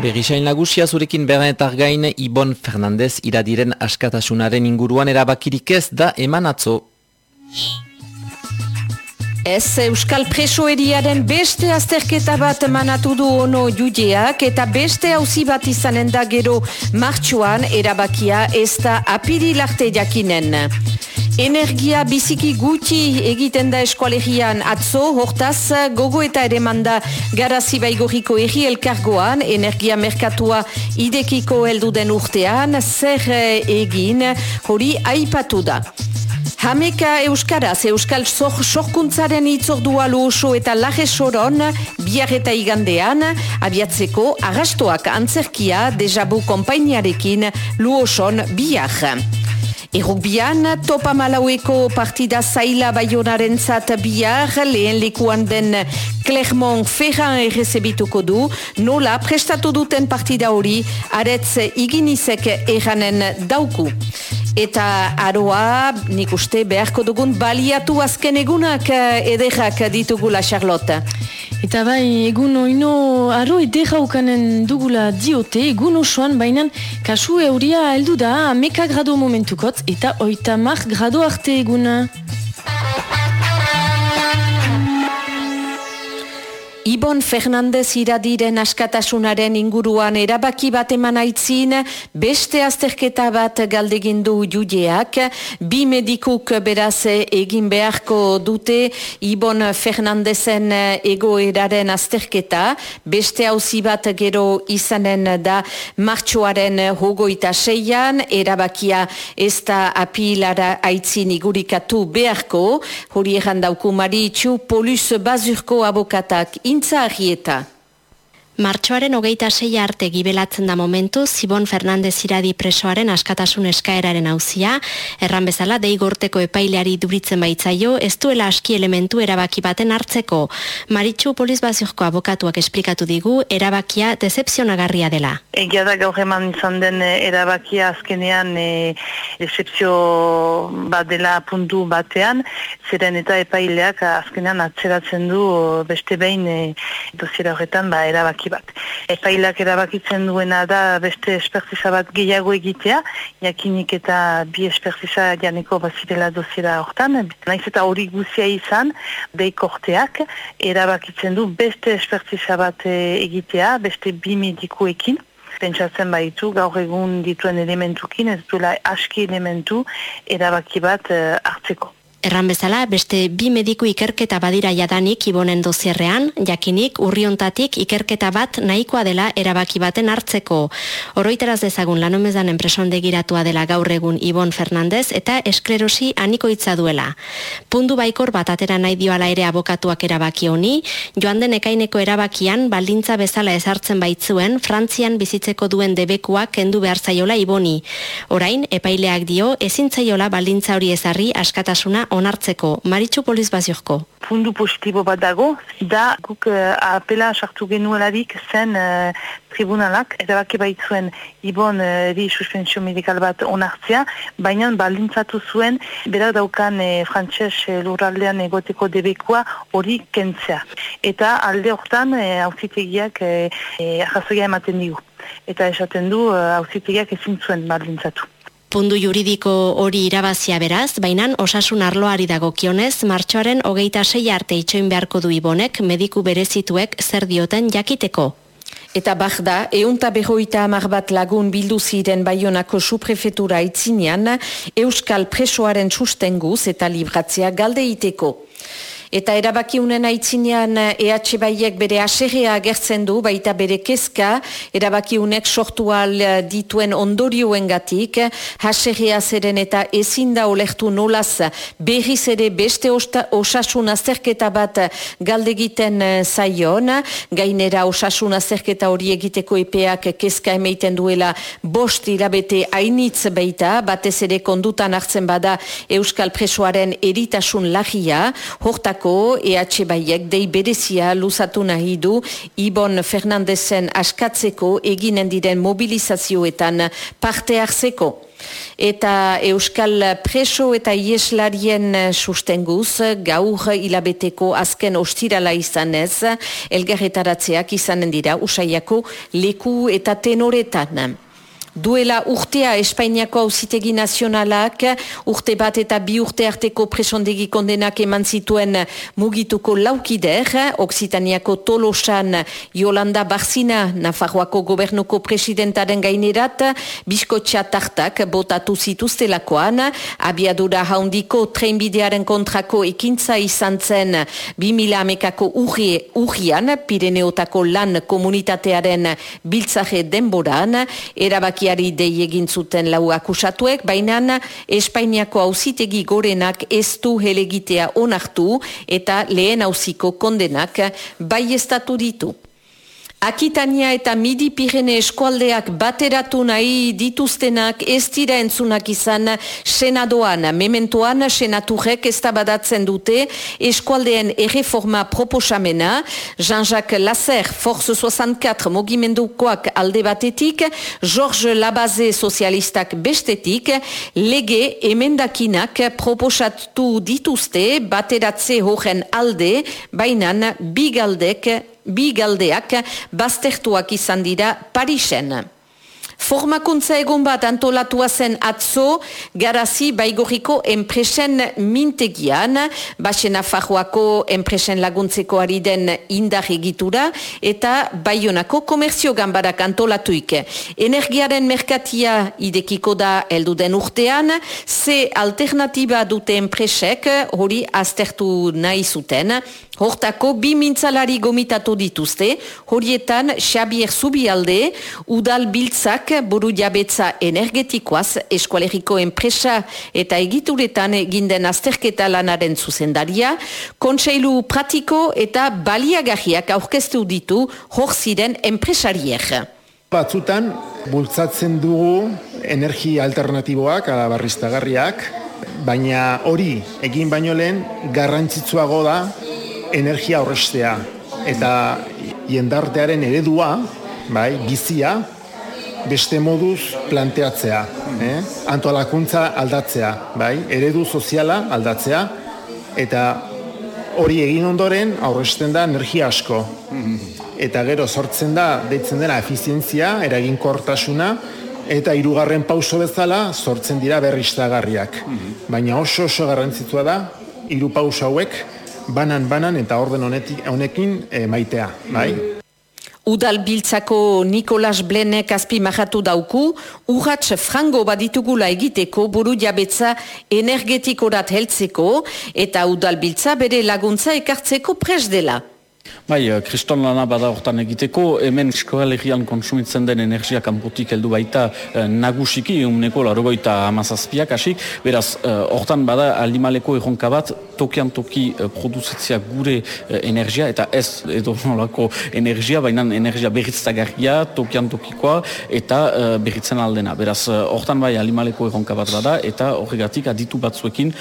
Berrisain lagusia zurekin berrenetar gain Ibon Fernandez iradiren askatasunaren inguruan erabakirik ez da eman atzo. Ez Euskal Presoeriaren beste azterketa bat manatu du ono judeak eta beste hauzi bat izanen da gero martxuan erabakia ez da apirilarte jakinen. Energia biziki guti egiten da eskualegian atzo, hortaz gogo eta ere manda garazi baigoriko erri elkargoan, energia merkatua idekiko heldu den urtean, zer egin hori aipatu da. Hameka Euskaraz, Euskal Sorkuntzaren itzordua oso eta laje soron, biar eta igandean, abiatzeko agastoak antzerkia dejabu kompainiarekin luoson biar. Errugbian, topa malaueko partida zaila baionaren zat bihar, lehen lekuan den Clermont Ferran errezebituko du, nola prestatu duten partida hori, aretz iginizek eranen dauku. Eta aroa, nik uste beharko dugun baliatu azken egunak ederrak ditugula Charlotte. Eta bai, egun oino, aro edera ukanen dugula diote, egun osoan, baina kasu euria heldu da, ameka grado momentukot, eta oita mar grado arte eguna. Ibon Fernandez iradiren askatasunaren inguruan erabaki bat eman aitzin, beste azterketa bat galdegindu judeak, bi medikuk beraz egin beharko dute Ibon Fernandezen egoeraren azterketa, beste hauzi bat gero izanen da martxoaren hogoita seian, erabakia ez da apilara aitzin igurikatu beharko, hori errandauku maritxu, polus bazurko abokatak intza agieta. Martxoaren hogeita sei arte gibelatzen da momentu Zibon Fernandez iradi presoaren askatasun eskaeraren hauzia, erran bezala deigorteko epaileari duritzen baitzaio, ez duela aski elementu erabaki baten hartzeko. Maritxu Polizbaziozko abokatuak esplikatu digu, erabakia decepzionagarria dela. Egia da gaur eman izan den eh, erabakia azkenean e, decepzio bat dela puntu batean, zeren eta epaileak azkenean atzeratzen du beste behin e, dosiera horretan ba, erabaki bat. Epailak erabakitzen duena da beste espertiza bat gehiago egitea, jakinik eta bi espertiza janeko bazirela doziera hortan. Naiz eta hori guzia izan, beik orteak, erabakitzen du beste espertiza bat eh, egitea, beste bi medikuekin. Pentsatzen baitu, gaur egun dituen elementukin, ez duela aski elementu erabaki bat eh, hartzeko. Erran bezala, beste bi mediku ikerketa badira jadanik ibonen dozierrean, jakinik urriontatik ikerketa bat nahikoa dela erabaki baten hartzeko. Oroiteraz dezagun lanomezan enpresondegiratua dela gaur egun Ibon Fernandez eta esklerosi aniko hitza duela. Pundu baikor bat atera nahi dioala ere abokatuak erabaki honi, joan den ekaineko erabakian baldintza bezala ezartzen baitzuen Frantzian bizitzeko duen debekuak kendu behar zaiola Iboni. Orain, epaileak dio, ezin zaiola baldintza hori ezarri askatasuna onartzeko, Maritxu Polizbaziorko. Fundu positibo bat dago, da guk uh, apela sartu genuelarik zen uh, tribunalak, eta baki baitzuen ibon uh, di suspensio medikal bat onartzea, baina balintzatu zuen, berak daukan uh, frantxez uh, lurraldean egoteko debekua hori kentzea. Eta alde hortan hauzitegiak uh, uh, ematen digu. Eta esaten du hauzitegiak uh, ezin zuen balintzatu. Pundu juridiko hori irabazia beraz, baina osasun arloari dagokionez, martxoaren hogeita sei arte itxoin beharko du ibonek mediku berezituek zer dioten jakiteko. Eta bak da, eunta behoita amar bat lagun bildu ziren baionako suprefetura itzinean, Euskal presoaren sustenguz eta libratzea galdeiteko. Eta erabakiunen aitzinean EH Baiek bere aserrea agertzen du, baita bere kezka, erabakiunek sortu al dituen ondorioen gatik, aserrea zeren eta ezin da olektu nolaz. Berriz ere beste osasun azterketa bat galdegiten zaion, gainera osasun azterketa hori egiteko epeak kezka emeiten duela bost hilabete hainitz baita, batez ere kondutan hartzen bada Euskal Presoaren eritasun lagia, hortak Hortarako, EH Baiek dei berezia luzatu nahi du Ibon Fernandezen askatzeko eginen diren mobilizazioetan parte hartzeko. Eta Euskal Preso eta Ieslarien sustenguz, gaur hilabeteko azken ostirala izanez, elgarretaratzeak izanen dira usaiako leku eta tenoretan. Duela urtea Espainiako auzitegi nazionalak, urte bat eta bi urte arteko presondegi kondenak eman zituen mugituko laukider, Oksitaniako tolosan Yolanda Barzina, Nafarroako gobernuko presidentaren gainerat, biskotxa tartak botatu zituztelakoan, abiadura haundiko trenbidearen kontrako ekintza izan zen. 2000 amekako urrian, Pireneotako lan komunitatearen biltzaje denboran, erabak erabakiari dei egin zuten lau akusatuek, baina Espainiako auzitegi gorenak ez du helegitea onartu eta lehen auziko kondenak bai estatu ditu. Akitania eta Midi Pirene eskualdeak bateratu nahi dituztenak ez dira entzunak izan senadoan. Mementoan senaturek ez badatzen dute eskualdeen erreforma proposamena. Jean-Jacques Lasser, Force 64 mogimendukoak alde batetik, Georges Labaze sozialistak bestetik, lege emendakinak proposatu dituzte bateratze horren alde, bainan bigaldek bi galdeak baztertuak izan dira Parisen. Formakuntza egon bat antolatua zen atzo, garazi baigoriko enpresen mintegian, basena fajoako enpresen laguntzeko ari den indar egitura, eta baionako komerzio gambarak antolatuik. Energiaren merkatia idekiko da eldu den urtean, ze alternatiba dute enpresek hori aztertu nahi zuten, Hortako, bi mintzalari gomitatu dituzte, horietan Xabier Zubialde, Udal Biltzak, buru jabetza energetikoaz, eskualeriko enpresa eta egituretan ginden azterketa lanaren zuzendaria, kontseilu pratiko eta baliagarriak aurkeztu ditu hor ziren enpresariek. Batzutan, bultzatzen dugu energia alternatiboak, barriztagarriak, baina hori egin baino lehen garrantzitsuago da energia horrestea eta jendartearen eredua, bai, bizia, beste moduz planteatzea, eh? antolakuntza aldatzea, bai, eredu soziala aldatzea, eta hori egin ondoren aurresten da energia asko. Eta gero sortzen da, deitzen dena efizientzia, eraginkortasuna, eta hirugarren pauso bezala sortzen dira berriztagarriak. Baina oso oso garrantzitsua da, hiru pauso hauek, banan banan eta orden honekin e, maitea, bai? Udal biltzako Nikolas Blenek azpi mahatu dauku, urratx frango baditugula egiteko buru jabetza energetikorat heltzeko eta udal biltza bere laguntza ekartzeko pres dela. Bai, eh, kriston lana bada hortan egiteko, hemen eskoal egian konsumitzen den energia kanpotik heldu baita eh, nagusiki, eguneko larogoita amazazpiak asik, beraz, eh, hortan bada aldimaleko erronka bat, tokian toki produzitzea gure energia, eta ez edo nolako energia, baina energia berritztagarria, tokian tokikoa, eta berritzen aldena. Beraz, hortan bai alimaleko erronka bat bada, eta horregatik aditu batzuekin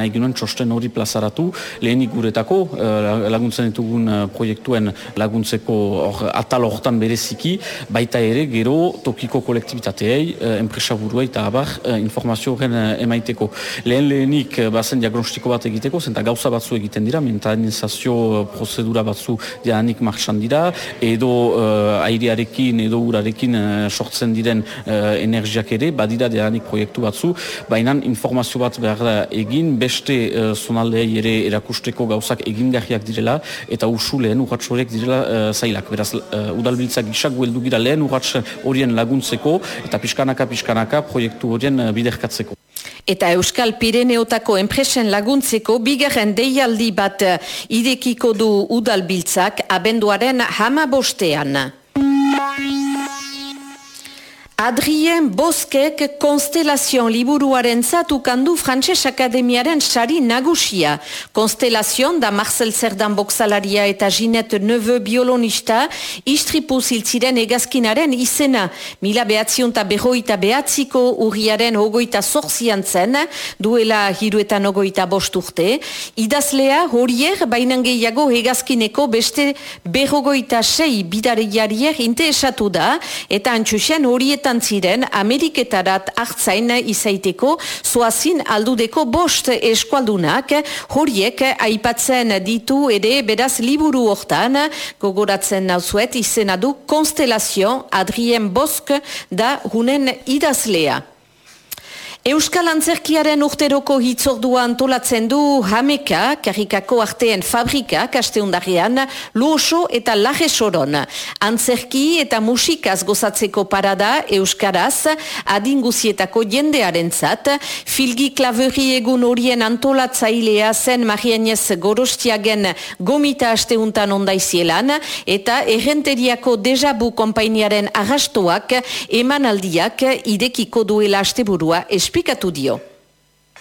nahi ginen txosten hori plazaratu, lehenik guretako, laguntzen ditugun proiektuen laguntzeko or, atal hortan bereziki, baita ere gero tokiko kolektibitateei, eh, enpresa buruei eta abar eh, informazio horren eh, emaiteko. Lehen lehenik eh, bazen diagnostiko bat egiteko, zenta gauza batzu egiten dira, mentanizazio eh, prozedura batzu dianik marxan dira, edo eh, airearekin, edo urarekin eh, sortzen diren eh, energiak ere, badira dianik proiektu batzu, baina informazio bat behar da egin, beste eh, zonaldeei ere erakusteko gauzak egingarriak direla, eta usu lehen urratx horiek direla uh, zailak. Beraz, uh, udalbiltzak gisak gueldu gira lehen urratx horien laguntzeko eta pixkanaka-pixkanaka proiektu horien uh, biderkatzeko. Eta Euskal Pireneotako enpresen laguntzeko bigarren deialdi bat idekiko du udalbiltzak abenduaren hama bostean. Adrien Boskek konstelazion liburuaren zatu kandu Frantses Akademiaren sari nagusia. Konstelazion da Marcel Zerdan boksalaria eta Ginet Neve biolonista istripu ziltziren egazkinaren izena. Mila behatzion eta behoita behatziko urriaren ogoita zorzian zen, duela hiruetan ogoita bosturte. Idazlea horier bainan gehiago egazkineko beste behogoita sei bidariarier inte esatu da, eta antxusen horietan horietan ziren Ameriketarat hartzain izaiteko zoazin aldudeko bost eskualdunak horiek aipatzen ditu ere beraz liburu hortan gogoratzen nauzuet izena du Konstelazio Adrien Bosk da hunen idazlea. Euskal Antzerkiaren urteroko hitzordua antolatzen du Hameka, karikako arteen fabrika, kasteundarian, Luoso eta Laje Soron. Antzerki eta musikaz gozatzeko parada Euskaraz, adinguzietako jendearen zat, filgi klaveri egun horien antolatzailea zen Marianez Gorostiagen gomita asteuntan ondaizielan, eta errenteriako dejabu kompainiaren arrastoak emanaldiak idekiko duela asteburua espirituak esplikatu dio.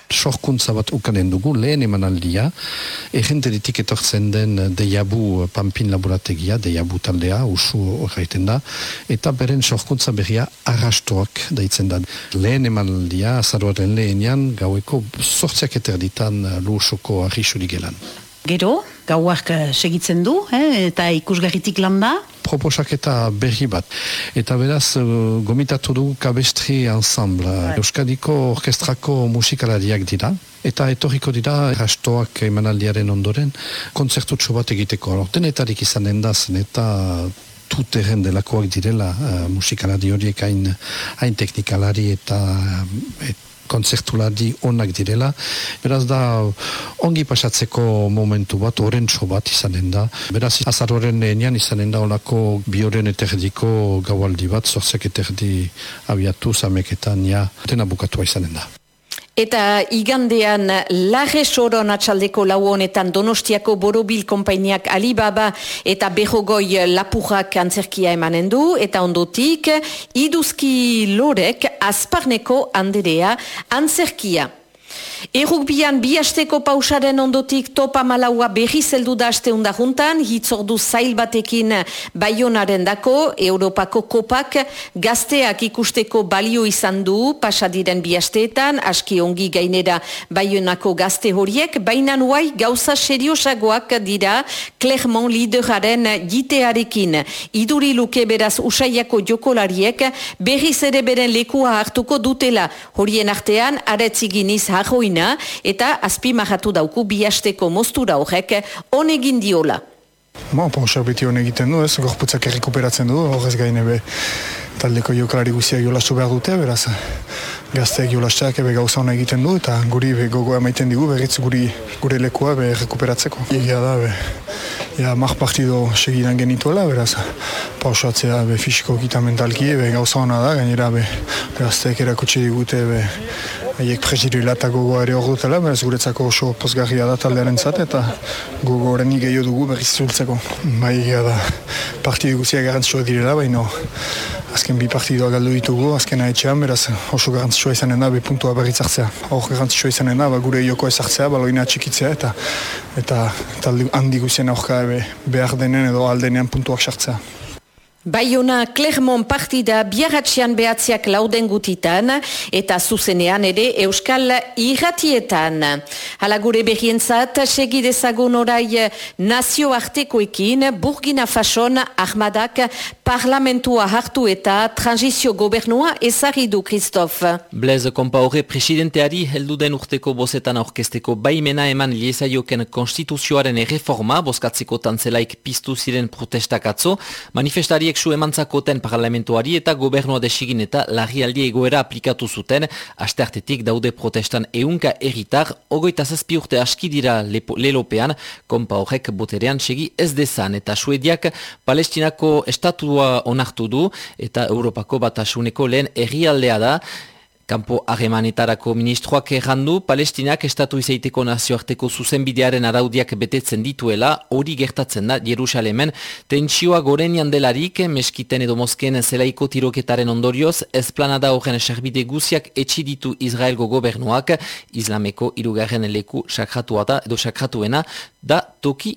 Sorkuntza bat ukanen dugu, lehen emanaldia, egenteritik etortzen den deiabu pampin laborategia, deiabu taldea, usu horreiten da, eta beren sorkuntza berria arrastoak daitzen da. Lehen emanaldia, azaroaren lehenian, gaueko sortziak eterditan luusoko arrisuri gelan. Gero, gauak eh, segitzen du, eh, eta ikusgarritik landa. Proposaketa berri bat. Eta beraz, uh, gomitatu dugu kabestri ensemble. Right. Euskadiko orkestrako musikalariak dira. Eta etorriko dira, rastoak emanaldiaren ondoren, konzertutxo bat egiteko. Denetarik izan endazen eta tuteren delakoak direla uh, musikalari horiek hain, hain teknikalari eta, et, konzertulari onak direla. Beraz da, ongi pasatzeko momentu bat, orentso bat izanen da. Beraz, azaroren enean izanen da onako bioren eterdiko gaualdi bat, zorzek eterdi abiatu zameketan, ja, dena bukatua izanen da. Eta igandean lage soron atxaldeko lau honetan donostiako borobil kompainiak Alibaba eta behogoi lapurrak antzerkia emanen du eta ondotik iduzki lorek azparneko anderea antzerkia. Errukbian bi hasteko pausaren ondotik topa malaua berri zeldu da haste juntan, hitzordu zail batekin baionaren dako, Europako kopak gazteak ikusteko balio izan du, pasadiren bi hasteetan, aski ongi gainera baionako gazte horiek, baina nuai gauza seriosagoak dira Clermont lideraren jitearekin. Iduri luke beraz usaiako jokolariek berri zere beren lekua hartuko dutela, horien artean aretziginiz harroin eta azpi maratu dauku bihasteko mostura horrek honegin diola. Ba, pausak beti hon egiten du, ez, gorputzak errekuperatzen du, horrez gaine be, taldeko jokalari guztiak jolastu behar dute, beraz, gazteak jolasteak ebe gauza hona egiten du, eta guri be, gogoa maiten digu, berriz guri gure lekua be, rekuperatzeko. Egia da, be, ja, mar partido segidan genituela, beraz, pausatzea be, fisiko kita mentalki, be, gauza hona da, gainera, be, gazteak erakutsi digute, be, Haiek presiru eta gogoa ere hor dutela, beraz guretzako oso pozgarria da taldearen zate eta gogo horren gehiago dugu berriz zultzeko. Bai, da, partidu guzia garantzua direla, baina azken bi partidua galdu ditugu, azken haetxean, beraz oso garantzua izanen da, puntua berriz hartzea. Hor garantzua izanen da, ba, gure joko ez hartzea, baloina txikitzea eta eta talde handi guzien aurka behar denen edo aldenean puntuak sartzea. Baiona Clermont partida biarratxean behatziak lauden gutitan eta zuzenean ere Euskal irratietan. Hala gure behientzat, segidezagun orai nazioartekoekin Burgina Fason Ahmadak parlamentua hartu eta transizio gobernua ezari du, Kristof. Blez, kompa horre presidenteari heldu den urteko bozetan aurkesteko baimena eman liezaioken konstituzioaren erreforma, boskatzeko tantzelaik piztu ziren protestakatzo, manifestariek su emantzakoten parlamentuari eta gobernua desigin eta larrialdi egoera aplikatu zuten, asteartetik daude protestan eunka erritar, ogoita zazpi urte aski dira lelopean, kompa boterean segi ez dezan, eta suediak palestinako estatua onartu du, eta Europako batasuneko lehen errialdea da, Kampo Arremanetarako ministroak errandu, Palestinak estatu izaiteko nazioarteko zuzenbidearen araudiak betetzen dituela, hori gertatzen da Jerusalemen, tentsioa gorenian delarik, meskiten edo mosken zelaiko tiroketaren ondorioz, esplanada horren serbide guziak etxiditu Israelgo gobernuak, islameko irugarren leku sakratua da, edo sakratuena, da toki